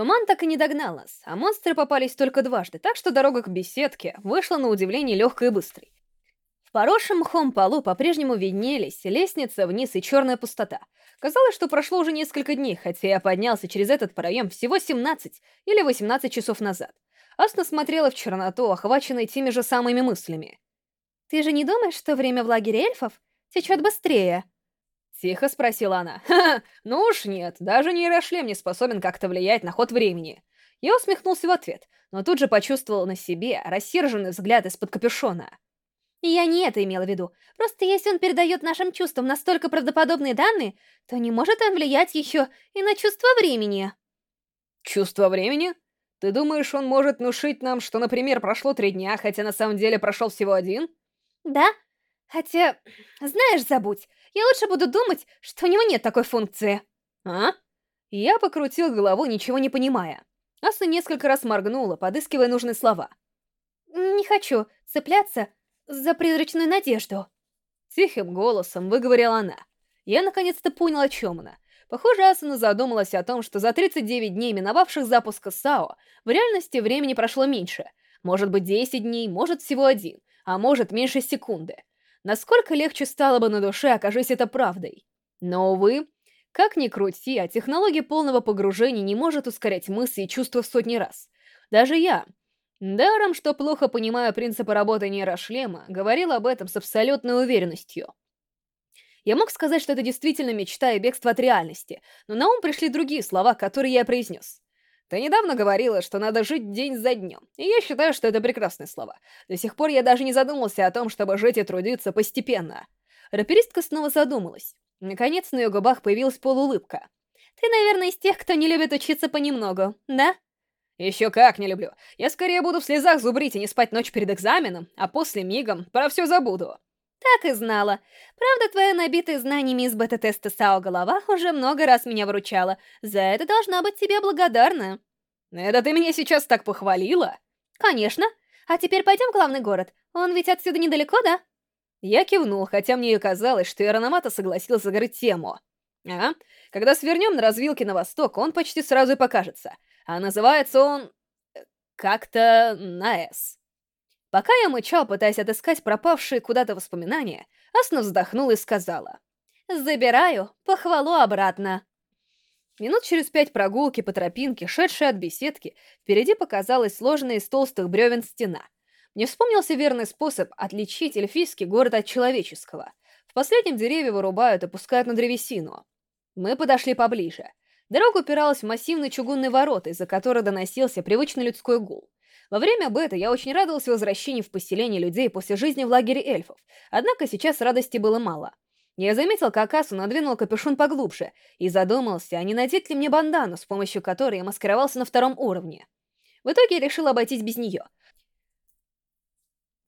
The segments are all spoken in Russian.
Туман так и не догнал нас, а монстры попались только дважды, так что дорога к беседке вышла на удивление легкой и быстрой. В поросшем мхом полу по-прежнему виднелись лестница вниз и черная пустота. Казалось, что прошло уже несколько дней, хотя я поднялся через этот проем всего 17 или 18 часов назад. Асна смотрела в черноту, охваченной теми же самыми мыслями. «Ты же не думаешь, что время в лагере эльфов течет быстрее?» Тихо спросила она. «Ха-ха, ну уж нет, даже нейрошлем не способен как-то влиять на ход времени». Я усмехнулся в ответ, но тут же почувствовал на себе рассерженный взгляд из-под капюшона. Я не это имела в виду. Просто если он передает нашим чувствам настолько правдоподобные данные, то не может он влиять еще и на чувство времени. Чувство времени? Ты думаешь, он может внушить нам, что, например, прошло три дня, хотя на самом деле прошел всего один? Да. Хотя, знаешь, забудь. Я лучше буду думать, что у него нет такой функции. А? Я покрутил головой, ничего не понимая. Аса несколько раз моргнула, подыскивая нужные слова. Не хочу цепляться за призрачную надежду. Тихим голосом выговорила она. Я наконец-то понял, о чем она. Похоже, Асуна задумалась о том, что за 39 дней, миновавших запуска САО, в реальности времени прошло меньше. Может быть 10 дней, может всего один, а может меньше секунды. Насколько легче стало бы на душе, окажись это правдой. Но, увы, как ни крути, а технология полного погружения не может ускорять мысли и чувства в сотни раз. Даже я, Даром, что плохо понимаю принципы работы нейрошлема, говорил об этом с абсолютной уверенностью. Я мог сказать, что это действительно мечта и бегство от реальности, но на ум пришли другие слова, которые я произнес. Ты недавно говорила, что надо жить день за днем, и я считаю, что это прекрасные слова. До сих пор я даже не задумался о том, чтобы жить и трудиться постепенно. Раперистка снова задумалась. Наконец на ее губах появилась полуулыбка. Ты, наверное, из тех, кто не любит учиться понемногу, да? Еще как не люблю. Я скорее буду в слезах зубрить и не спать ночь перед экзаменом, а после мигом про все забуду. Так и знала. Правда, твоя набитая знаниями из бета-теста САО голова уже много раз меня выручала. За это должна быть тебе благодарна. Это ты меня сейчас так похвалила? Конечно. А теперь пойдем в главный город. Он ведь отсюда недалеко, да? Я кивнул, хотя мне и казалось, что Ираномата согласился закрыть тему. Ага. Когда свернем на развилке на восток, он почти сразу и покажется — а называется он... Э, как-то на «С». Пока я мычал, пытаясь отыскать пропавшие куда-то воспоминания, Асна вздохнула и сказала. «Забираю, похвалу обратно». Минут через пять прогулки по тропинке, шедшей от беседки, впереди показалась сложная из толстых бревен стена. Мне вспомнился верный способ отличить эльфийский город от человеческого. В последнем деревья вырубают и пускают на древесину. Мы подошли поближе. Дорога упиралась в массивные чугунные ворота, из-за которых доносился привычный людской гул. Во время бета я очень радовался возвращению в поселение людей после жизни в лагере эльфов, однако сейчас радости было мало. Я заметил, как Асу надвинул капюшон поглубже, и задумался, а не надеть ли мне бандану, с помощью которой я маскировался на втором уровне. В итоге я решил обойтись без нее.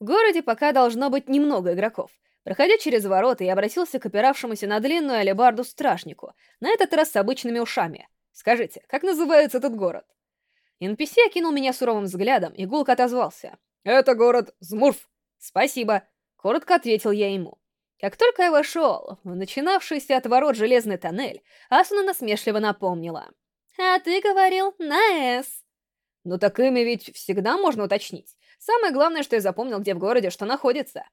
В городе пока должно быть немного игроков, Проходя через ворота, я обратился к опиравшемуся на длинную алебарду стражнику, на этот раз с обычными ушами. «Скажите, как называется этот город?» NPC окинул меня суровым взглядом и гулко отозвался. «Это город Змурф». «Спасибо», — коротко ответил я ему. Как только я вошел в начинавшийся от ворот железный тоннель, Асуна насмешливо напомнила. «А ты говорил на «С». «Ну так имя ведь всегда можно уточнить. Самое главное, что я запомнил, где в городе что находится».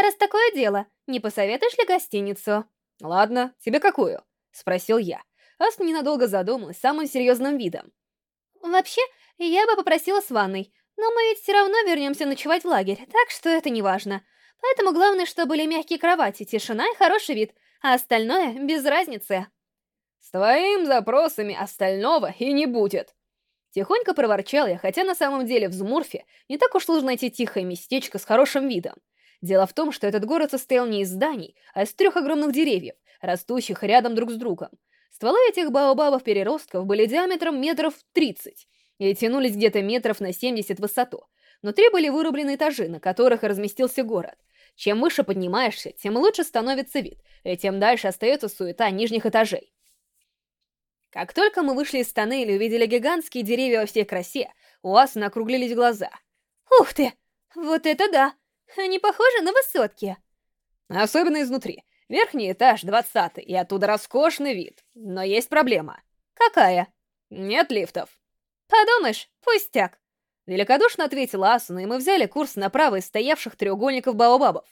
Раз такое дело, не посоветуешь ли гостиницу? Ладно, тебе какую? Спросил я. Ас ненадолго задумалась самым серьезным видом. Вообще, я бы попросила с ванной, но мы ведь все равно вернемся ночевать в лагерь, так что это не важно. Поэтому главное, чтобы были мягкие кровати, тишина и хороший вид, а остальное без разницы. С твоими запросами остального и не будет. Тихонько проворчал я, хотя на самом деле в Змурфе не так уж сложно найти тихое местечко с хорошим видом. Дело в том, что этот город состоял не из зданий, а из трех огромных деревьев, растущих рядом друг с другом. Стволы этих баобабов-переростков были диаметром метров 30 и тянулись где-то метров на 70 в высоту. Внутри были вырублены этажи, на которых разместился город. Чем выше поднимаешься, тем лучше становится вид, и тем дальше остается суета нижних этажей. Как только мы вышли из тоннеля и увидели гигантские деревья во всей красе, у Асуны округлились глаза. «Ух ты! Вот это да! Они похожи на высотки. Особенно изнутри. Верхний этаж, двадцатый, и оттуда роскошный вид. Но есть проблема. Какая? Нет лифтов. Подумаешь, пустяк. Великодушно ответила Асуна, и мы взяли курс направо из стоявших треугольников Баобабов.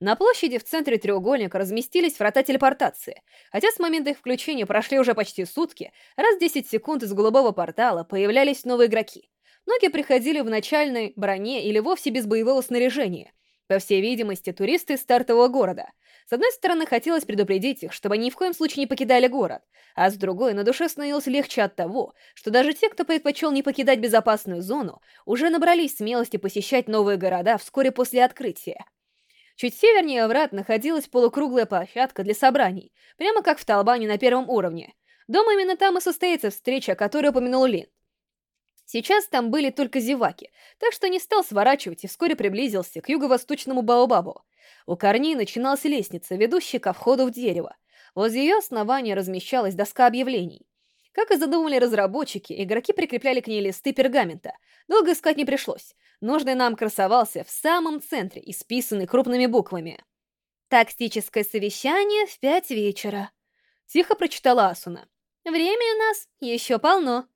На площади в центре треугольника разместились врата телепортации. Хотя с момента их включения прошли уже почти сутки, раз в 10 секунд из голубого портала появлялись новые игроки. Многие приходили в начальной броне или вовсе без боевого снаряжения. По всей видимости, туристы из стартового города. С одной стороны, хотелось предупредить их, чтобы они ни в коем случае не покидали город, а с другой, на душе становилось легче от того, что даже те, кто предпочел не покидать безопасную зону, уже набрались смелости посещать новые города вскоре после открытия. Чуть севернее врат находилась полукруглая площадка для собраний, прямо как в Талбане на первом уровне. Дома именно там и состоится встреча, о которой упомянул Лин. Сейчас там были только зеваки, так что не стал сворачивать и вскоре приблизился к юго-восточному Баобабу. У корней начиналась лестница, ведущая ко входу в дерево. Возле ее основания размещалась доска объявлений. Как и задумали разработчики, игроки прикрепляли к ней листы пергамента. Долго искать не пришлось. Нужный нам красовался в самом центре, исписанный крупными буквами. «Тактическое совещание в пять вечера», — тихо прочитала Асуна. «Время у нас еще полно».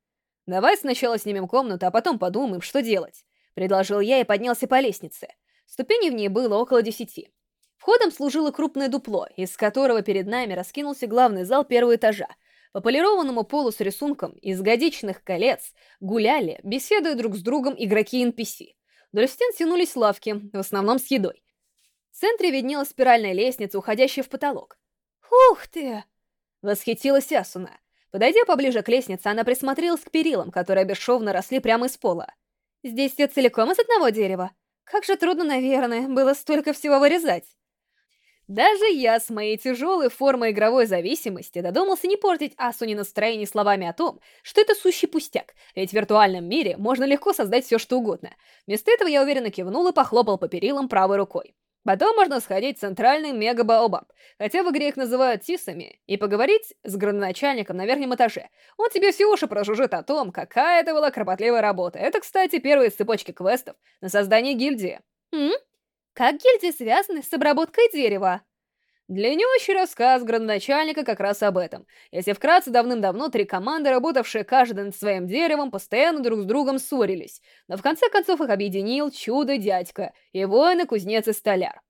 «Давай сначала снимем комнату, а потом подумаем, что делать», — предложил я и поднялся по лестнице. Ступеней в ней было около десяти. Входом служило крупное дупло, из которого перед нами раскинулся главный зал первого этажа. По полированному полу с рисунком из годичных колец гуляли, беседуя друг с другом игроки NPC. Вдоль стен тянулись лавки, в основном с едой. В центре виднелась спиральная лестница, уходящая в потолок. «Ух ты!» — восхитилась Асуна. Подойдя поближе к лестнице, она присмотрелась к перилам, которые бесшовно росли прямо из пола. «Здесь все целиком из одного дерева. Как же трудно, наверное, было столько всего вырезать». Даже я с моей тяжелой формой игровой зависимости додумался не портить Асуни настроение словами о том, что это сущий пустяк, ведь в виртуальном мире можно легко создать все что угодно. Вместо этого я уверенно кивнул и похлопал по перилам правой рукой. Потом можно сходить в центральный мега-баобаб, хотя в игре их называют тисами, и поговорить с градоначальником на верхнем этаже. Он тебе все уши прожужжит о том, какая это была кропотливая работа. Это, кстати, первые из цепочки квестов на создание гильдии. М? Как гильдии связаны с обработкой дерева? Длиннющий рассказ градоначальника как раз об этом. Если вкратце, давным-давно три команды, работавшие каждый над своим деревом, постоянно друг с другом ссорились, но в конце концов их объединил чудо-дядька и воины-кузнец и столяр.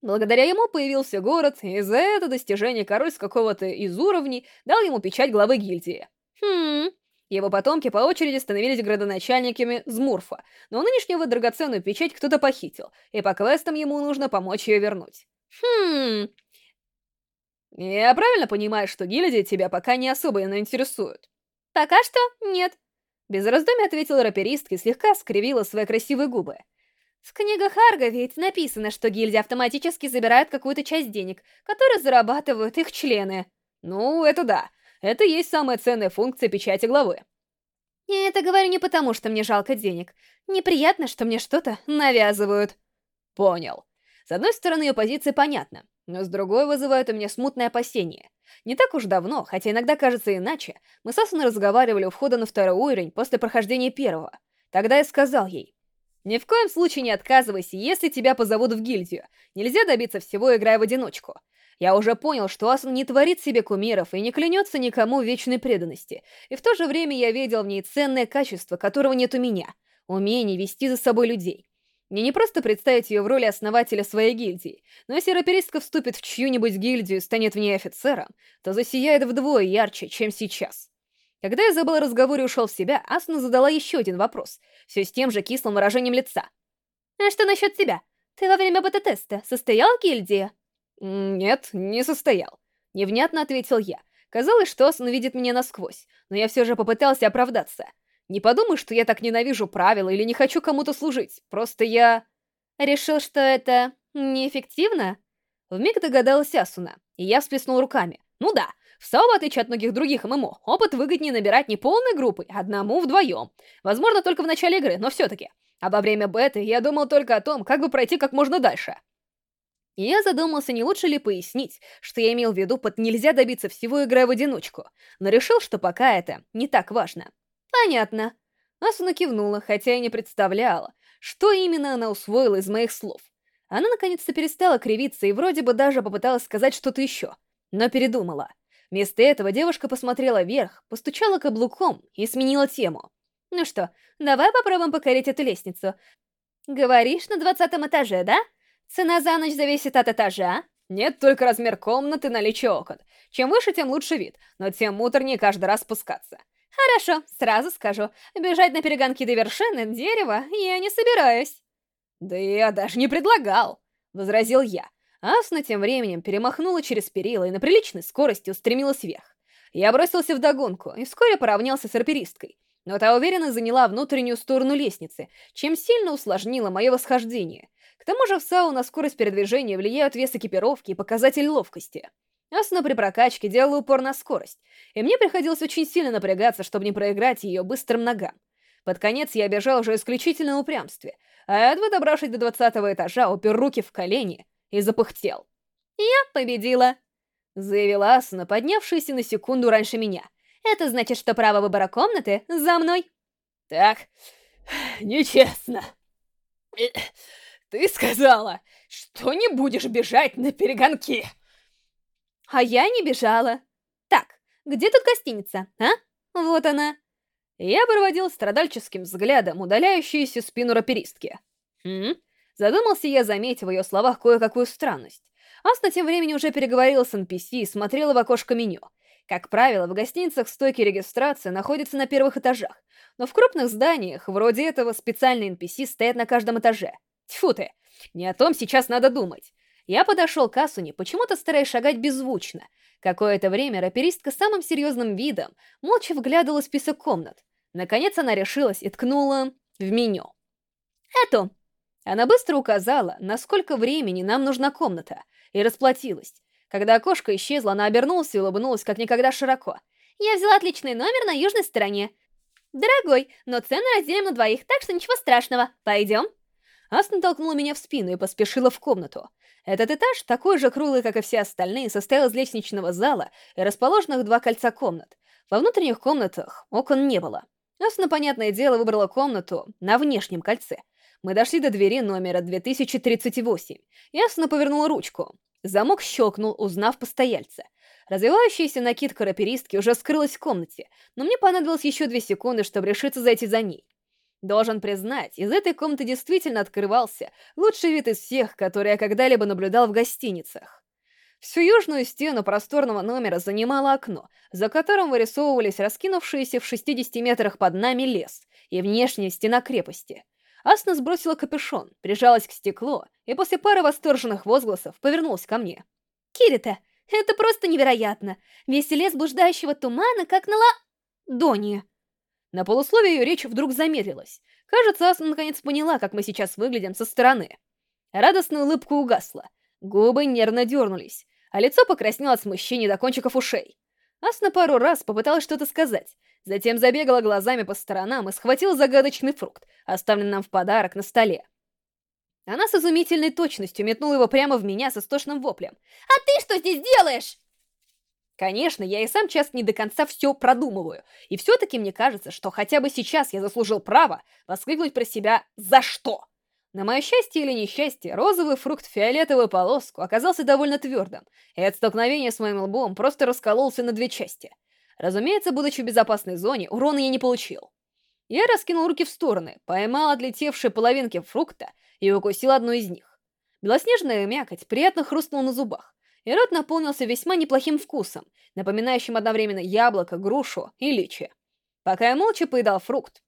Благодаря ему появился город, и за это достижение король с какого-то из уровней дал ему печать главы гильдии. Хм, его потомки по очереди становились градоначальниками Змурфа, но нынешнюю драгоценную печать кто-то похитил, и по квестам ему нужно помочь ее вернуть. Хм... Я правильно понимаю, что гильдия тебя пока не особо интересует? Пока что нет. Без раздумий ответила раперистка и слегка скривила свои красивые губы. В книгах Арга ведь написано, что гильдия автоматически забирает какую-то часть денег, которые зарабатывают их члены. Ну, это да. Это и есть самая ценная функция печати главы. Я это говорю не потому, что мне жалко денег. Неприятно, что мне что-то навязывают. Понял. С одной стороны, ее позиция понятна, но с другой вызывает у меня смутное опасение. Не так уж давно, хотя иногда кажется иначе, мы с Асуной разговаривали у входа на второй уровень после прохождения первого. Тогда я сказал ей, «Ни в коем случае не отказывайся, если тебя позовут в гильдию. Нельзя добиться всего, играя в одиночку. Я уже понял, что Асун не творит себе кумиров и не клянется никому вечной преданности. И в то же время я видел в ней ценное качество, которого нет у меня. Умение вести за собой людей. Мне не просто представить ее в роли основателя своей гильдии, но если раперистка вступит в чью-нибудь гильдию и станет в ней офицером, то засияет вдвое ярче, чем сейчас. Когда я забыл о разговоре и ушел в себя, Асуна задала еще один вопрос, все с тем же кислым выражением лица. «А что насчет тебя? Ты во время бета-теста состоял в гильдии?» «Нет, не состоял», — невнятно ответил я. Казалось, что Асуна видит меня насквозь, но я все же попытался оправдаться. Не подумай, что я так ненавижу правила или не хочу кому-то служить. Просто я... Решил, что это неэффективно? Вмиг догадалась Асуна, и я всплеснул руками. Ну да, в САО, в отличие от многих других ММО, опыт выгоднее набирать не полной группой, а одному вдвоем. Возможно, только в начале игры, но все-таки. А во время беты я думал только о том, как бы пройти как можно дальше. И я задумался, не лучше ли пояснить, что я имел в виду под «нельзя добиться всего, играя в одиночку», но решил, что пока это не так важно. «Понятно». Асуна кивнула, хотя и не представляла, что именно она усвоила из моих слов. Она наконец-то перестала кривиться и вроде бы даже попыталась сказать что-то еще, но передумала. Вместо этого девушка посмотрела вверх, постучала каблуком и сменила тему. Ну что, давай попробуем покорить эту лестницу. Говоришь, на двадцатом этаже, да? Цена за ночь зависит от этажа? Нет, только размер комнаты, наличие окон. Чем выше, тем лучше вид, но тем муторнее каждый раз спускаться. Хорошо, сразу скажу. Бежать на перегонки до вершины дерева я не собираюсь. Да я даже не предлагал, возразил я. Асна тем временем перемахнула через перила и на приличной скорости устремилась вверх. Я бросился в догонку и вскоре поравнялся с арперисткой, но та уверенно заняла внутреннюю сторону лестницы, чем сильно усложнило мое восхождение. К тому же в САУ на скорость передвижения влияют вес экипировки и показатель ловкости. Асна при прокачке делала упор на скорость, и мне приходилось очень сильно напрягаться, чтобы не проиграть ее быстрым ногам. Под конец я бежал уже исключительно на упрямстве, а едва добравшись до двадцатого этажа, упер руки в колени и запыхтел. «Я победила!» — заявила Асуна, поднявшаяся на секунду раньше меня. «Это значит, что право выбора комнаты за мной!» «Так, нечестно!» «Ты сказала, что не будешь бежать на перегонки!» А я не бежала. Так, где тут гостиница, а? Вот она. Я проводил страдальческим взглядом удаляющуюся спину раперистки. Хм? Задумался я, заметив в ее словах кое-какую странность. Асна тем временем уже переговорила с NPC и смотрела в окошко меню. Как правило, в гостиницах стойки регистрации находятся на первых этажах, но в крупных зданиях, вроде этого, специальные NPC стоят на каждом этаже. Тьфу ты, не о том сейчас надо думать. Я подошел к Асуне, почему-то стараясь шагать беззвучно. Какое-то время раперистка самым серьезным видом молча вглядывала в список комнат. Наконец она решилась и ткнула в меню. «Эту!» Она быстро указала, насколько времени нам нужна комната, и расплатилась. Когда окошко исчезло, она обернулась и улыбнулась как никогда широко. «Я взяла отличный номер на южной стороне. Дорогой, но цены разделим на двоих, так что ничего страшного. Пойдем?» Астон толкнула меня в спину и поспешила в комнату. Этот этаж, такой же круглый, как и все остальные, состоял из лестничного зала и расположенных два кольца комнат. Во внутренних комнатах окон не было. Асна, понятное дело, выбрала комнату на внешнем кольце. Мы дошли до двери номера 2038. Ясно повернула ручку. Замок щелкнул, узнав постояльца. Развивающаяся накидка раперистки уже скрылась в комнате, но мне понадобилось еще две секунды, чтобы решиться зайти за ней. Должен признать, из этой комнаты действительно открывался лучший вид из всех, которые я когда-либо наблюдал в гостиницах. Всю южную стену просторного номера занимало окно, за которым вырисовывались раскинувшиеся в 60 метрах под нами лес и внешняя стена крепости. Асна сбросила капюшон, прижалась к стеклу и после пары восторженных возгласов повернулась ко мне. «Кирита, это просто невероятно! Весь лес блуждающего тумана, как на ла... Дони!» На полусловие ее речь вдруг замедлилась. Кажется, Асна наконец поняла, как мы сейчас выглядим со стороны. Радостная улыбка угасла. Губы нервно дернулись, а лицо покраснело от смущения до кончиков ушей. Асна пару раз попыталась что-то сказать, затем забегала глазами по сторонам и схватила загадочный фрукт, оставленный нам в подарок на столе. Она с изумительной точностью метнула его прямо в меня с истошным воплем. «А ты что здесь делаешь?» Конечно, я и сам часто не до конца все продумываю, и все-таки мне кажется, что хотя бы сейчас я заслужил право воскликнуть про себя «За что?». На мое счастье или несчастье, розовый фрукт в фиолетовую полоску оказался довольно твердым, и от столкновения с моим лбом просто раскололся на две части. Разумеется, будучи в безопасной зоне, урона я не получил. Я раскинул руки в стороны, поймал отлетевшие половинки фрукта и укусил одну из них. Белоснежная мякоть приятно хрустнула на зубах, и рот наполнился весьма неплохим вкусом, напоминающим одновременно яблоко, грушу и личи. Пока я молча поедал фрукт,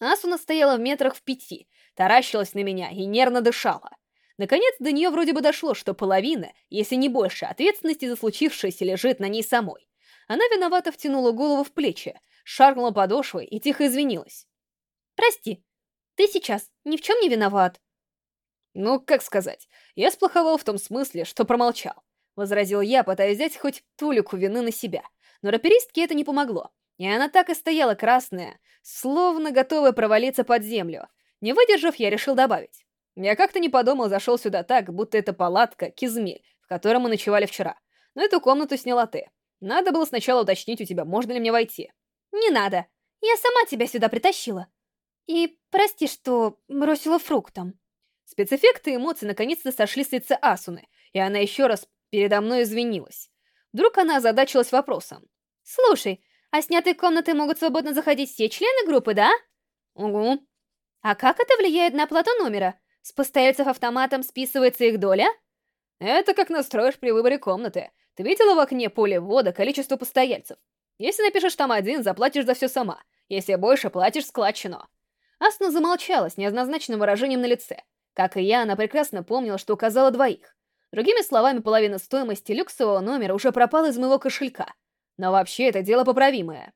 Асуна стояла в метрах в пяти, таращилась на меня и нервно дышала. Наконец, до нее вроде бы дошло, что половина, если не больше, ответственности за случившееся лежит на ней самой. Она виновато втянула голову в плечи, шаркнула подошвой и тихо извинилась. «Прости, ты сейчас ни в чем не виноват». Ну, как сказать, я сплоховал в том смысле, что промолчал. — возразил я, пытаясь взять хоть тулику вины на себя. Но раперистке это не помогло, и она так и стояла красная, словно готовая провалиться под землю. Не выдержав, я решил добавить. Я как-то не подумал, зашел сюда так, будто это палатка, кизмель, в котором мы ночевали вчера. Но эту комнату сняла ты. Надо было сначала уточнить у тебя, можно ли мне войти. Не надо. Я сама тебя сюда притащила. И прости, что бросила фруктом. Спецэффекты и эмоции наконец-то сошли с лица Асуны, и она еще раз передо мной извинилась. Вдруг она озадачилась вопросом. «Слушай, а снятые комнаты могут свободно заходить все члены группы, да?» Угу. А как это влияет на оплату номера? С постояльцев автоматом списывается их доля? Это как настроишь при выборе комнаты. Ты видела в окне поле ввода количество постояльцев? Если напишешь там один, заплатишь за все сама. Если больше, платишь складчину. Асна замолчала с неоднозначным выражением на лице. Как и я, она прекрасно помнила, что указала двоих. Другими словами, половина стоимости люксового номера уже пропала из моего кошелька. Но вообще это дело поправимое.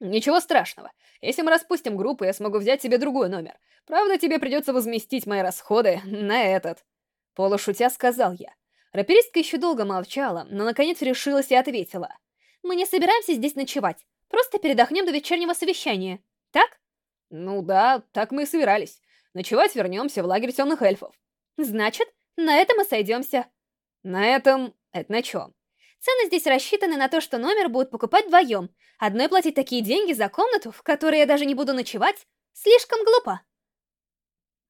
Ничего страшного. Если мы распустим группу, я смогу взять себе другой номер. Правда, тебе придется возместить мои расходы на этот. Полушутя сказал я. Раперистка еще долго молчала, но наконец решилась и ответила. Мы не собираемся здесь ночевать. Просто передохнем до вечернего совещания. Так? Ну да, так мы и собирались. Ночевать вернемся в лагерь темных эльфов. Значит, на этом мы сойдемся. На этом... Это на чем? Цены здесь рассчитаны на то, что номер будут покупать вдвоем. Одной платить такие деньги за комнату, в которой я даже не буду ночевать, слишком глупо.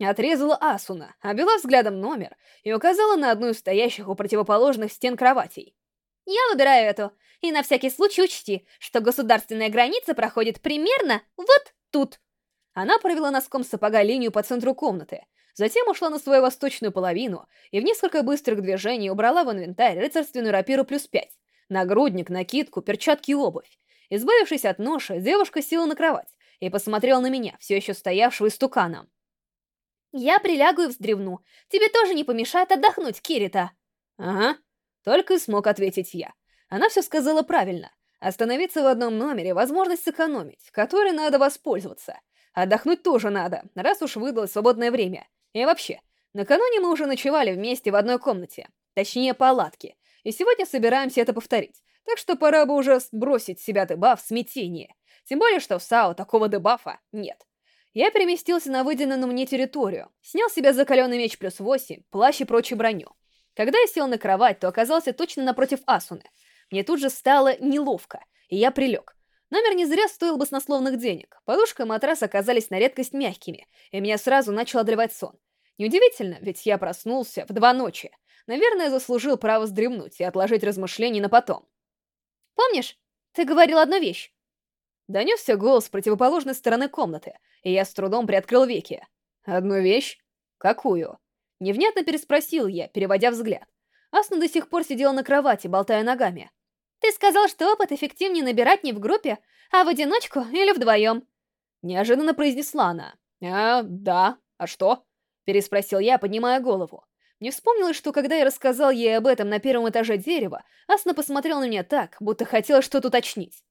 Отрезала Асуна, обвела взглядом номер и указала на одну из стоящих у противоположных стен кроватей. «Я выбираю эту, и на всякий случай учти, что государственная граница проходит примерно вот тут». Она провела носком сапога линию по центру комнаты, затем ушла на свою восточную половину и в несколько быстрых движений убрала в инвентарь рыцарственную рапиру плюс пять, нагрудник, накидку, перчатки и обувь. Избавившись от ноши, девушка села на кровать и посмотрела на меня, все еще стоявшего истуканом. «Я прилягу и вздревну. Тебе тоже не помешает отдохнуть, Кирита». «Ага», — только и смог ответить я. Она все сказала правильно. Остановиться в одном номере — возможность сэкономить, которой надо воспользоваться. Отдохнуть тоже надо, раз уж выдалось свободное время. И вообще, накануне мы уже ночевали вместе в одной комнате, точнее палатке, и сегодня собираемся это повторить. Так что пора бы уже сбросить с себя дебаф смятение. Тем более, что в САО такого дебафа нет. Я переместился на выделенную мне территорию, снял с себя закаленный меч плюс 8, плащ и прочую броню. Когда я сел на кровать, то оказался точно напротив Асуны. Мне тут же стало неловко, и я прилег. Номер не зря стоил баснословных денег. Подушка и матрас оказались на редкость мягкими, и меня сразу начал одолевать сон. Неудивительно, ведь я проснулся в два ночи. Наверное, заслужил право вздремнуть и отложить размышления на потом. «Помнишь, ты говорил одну вещь?» Донесся голос с противоположной стороны комнаты, и я с трудом приоткрыл веки. «Одну вещь? Какую?» Невнятно переспросил я, переводя взгляд. Асна до сих пор сидела на кровати, болтая ногами. Ты сказал, что опыт эффективнее набирать не в группе, а в одиночку или вдвоем. Неожиданно произнесла она. «А, да. А что?» Переспросил я, поднимая голову. Не вспомнилось, что когда я рассказал ей об этом на первом этаже дерева, Асна посмотрела на меня так, будто хотела что-то уточнить.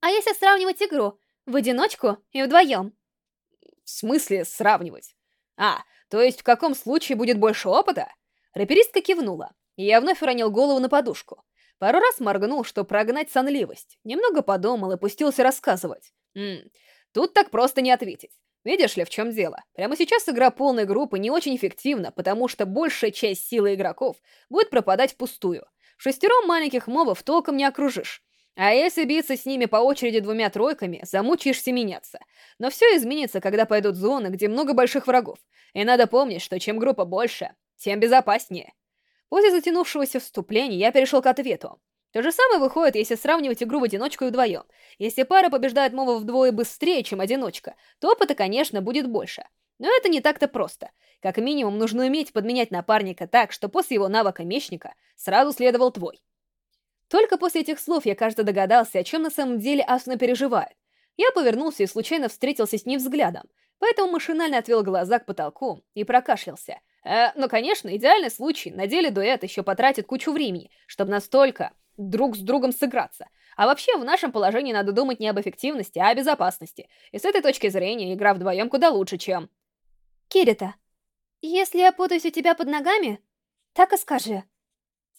«А если сравнивать игру? В одиночку и вдвоем?» «В смысле сравнивать? А, то есть в каком случае будет больше опыта?» Раперистка кивнула, и я вновь уронил голову на подушку. Пару раз моргнул, чтобы прогнать сонливость. Немного подумал и пустился рассказывать. Ммм, тут так просто не ответить. Видишь ли, в чем дело? Прямо сейчас игра полной группы не очень эффективна, потому что большая часть силы игроков будет пропадать впустую. Шестером маленьких мобов толком не окружишь. А если биться с ними по очереди двумя тройками, замучаешься меняться. Но все изменится, когда пойдут зоны, где много больших врагов. И надо помнить, что чем группа больше, тем безопаснее. После затянувшегося вступления я перешел к ответу. То же самое выходит, если сравнивать игру в одиночку и вдвоем. Если пара побеждает моба вдвое быстрее, чем одиночка, то опыта, конечно, будет больше. Но это не так-то просто. Как минимум, нужно уметь подменять напарника так, что после его навыка мечника сразу следовал твой. Только после этих слов я, кажется, догадался, о чем на самом деле Асуна переживает. Я повернулся и случайно встретился с ним взглядом, поэтому машинально отвел глаза к потолку и прокашлялся. Э, ну, конечно, идеальный случай. На деле дуэт еще потратит кучу времени, чтобы настолько друг с другом сыграться. А вообще, в нашем положении надо думать не об эффективности, а о безопасности. И с этой точки зрения игра вдвоем куда лучше, чем... Кирита, если я путаюсь у тебя под ногами, так и скажи.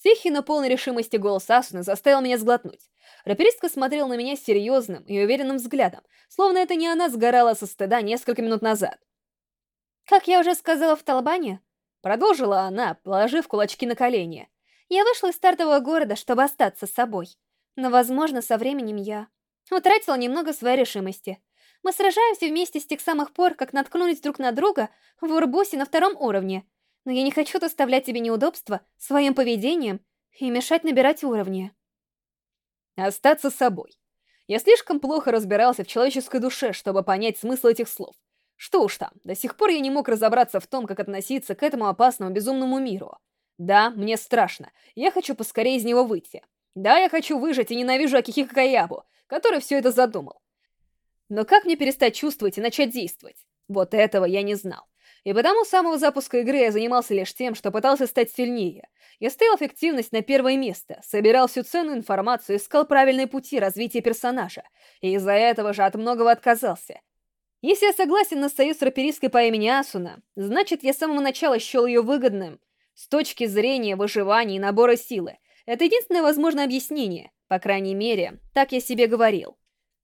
Тихий, но полный решимости голос Асуны заставил меня сглотнуть. Раперистка смотрела на меня серьезным и уверенным взглядом, словно это не она сгорала со стыда несколько минут назад. Как я уже сказала в Талбане, Продолжила она, положив кулачки на колени. Я вышла из стартового города, чтобы остаться с собой. Но, возможно, со временем я утратила немного своей решимости. Мы сражаемся вместе с тех самых пор, как наткнулись друг на друга в Урбусе на втором уровне. Но я не хочу доставлять тебе неудобства своим поведением и мешать набирать уровни. Остаться с собой. Я слишком плохо разбирался в человеческой душе, чтобы понять смысл этих слов. Что уж там, до сих пор я не мог разобраться в том, как относиться к этому опасному безумному миру. Да, мне страшно, я хочу поскорее из него выйти. Да, я хочу выжить и ненавижу Акихико Каябу, который все это задумал. Но как мне перестать чувствовать и начать действовать? Вот этого я не знал. И потому с самого запуска игры я занимался лишь тем, что пытался стать сильнее. Я ставил эффективность на первое место, собирал всю ценную информацию, искал правильные пути развития персонажа, и из-за этого же от многого отказался. Если я согласен на союз с раперисткой по имени Асуна, значит, я с самого начала счел ее выгодным. С точки зрения выживания и набора силы, это единственное возможное объяснение, по крайней мере, так я себе говорил.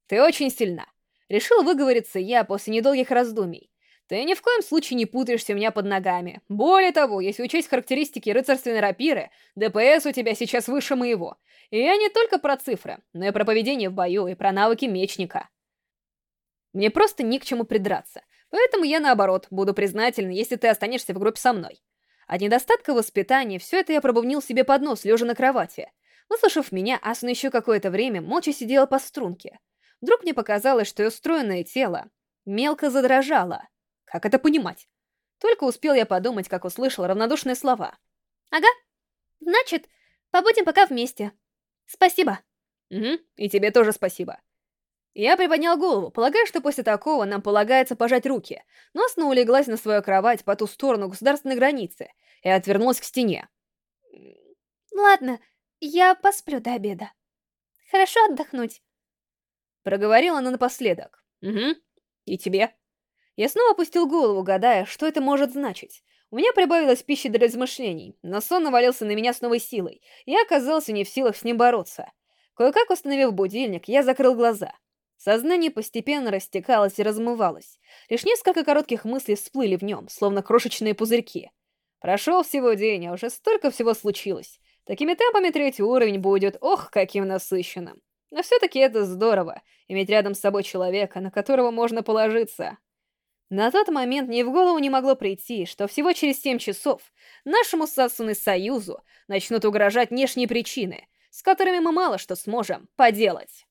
Ты очень сильна. Решил выговориться я после недолгих раздумий. Ты ни в коем случае не путаешься у меня под ногами. Более того, если учесть характеристики рыцарственной рапиры, ДПС у тебя сейчас выше моего. И я не только про цифры, но и про поведение в бою, и про навыки мечника. Мне просто ни к чему придраться. Поэтому я, наоборот, буду признательна, если ты останешься в группе со мной. От недостатка воспитания все это я пробубнил себе под нос, лежа на кровати. Выслушав меня, Асуна еще какое-то время молча сидела по струнке. Вдруг мне показалось, что ее стройное тело мелко задрожало. Как это понимать? Только успел я подумать, как услышал равнодушные слова. «Ага. Значит, побудем пока вместе. Спасибо». «Угу, и тебе тоже спасибо». Я приподнял голову, полагая, что после такого нам полагается пожать руки, но снова улеглась на свою кровать по ту сторону государственной границы и отвернулась к стене. «Ладно, я посплю до обеда. Хорошо отдохнуть». Проговорила она напоследок. «Угу, и тебе?» Я снова опустил голову, гадая, что это может значить. У меня прибавилось пищи для размышлений, но сон навалился на меня с новой силой, и я оказался не в силах с ним бороться. Кое-как установив будильник, я закрыл глаза. Сознание постепенно растекалось и размывалось. Лишь несколько коротких мыслей всплыли в нем, словно крошечные пузырьки. Прошел всего день, а уже столько всего случилось. Такими темпами третий уровень будет, ох, каким насыщенным. Но все-таки это здорово, иметь рядом с собой человека, на которого можно положиться. На тот момент мне в голову не могло прийти, что всего через семь часов нашему Сасуны Союзу начнут угрожать внешние причины, с которыми мы мало что сможем поделать.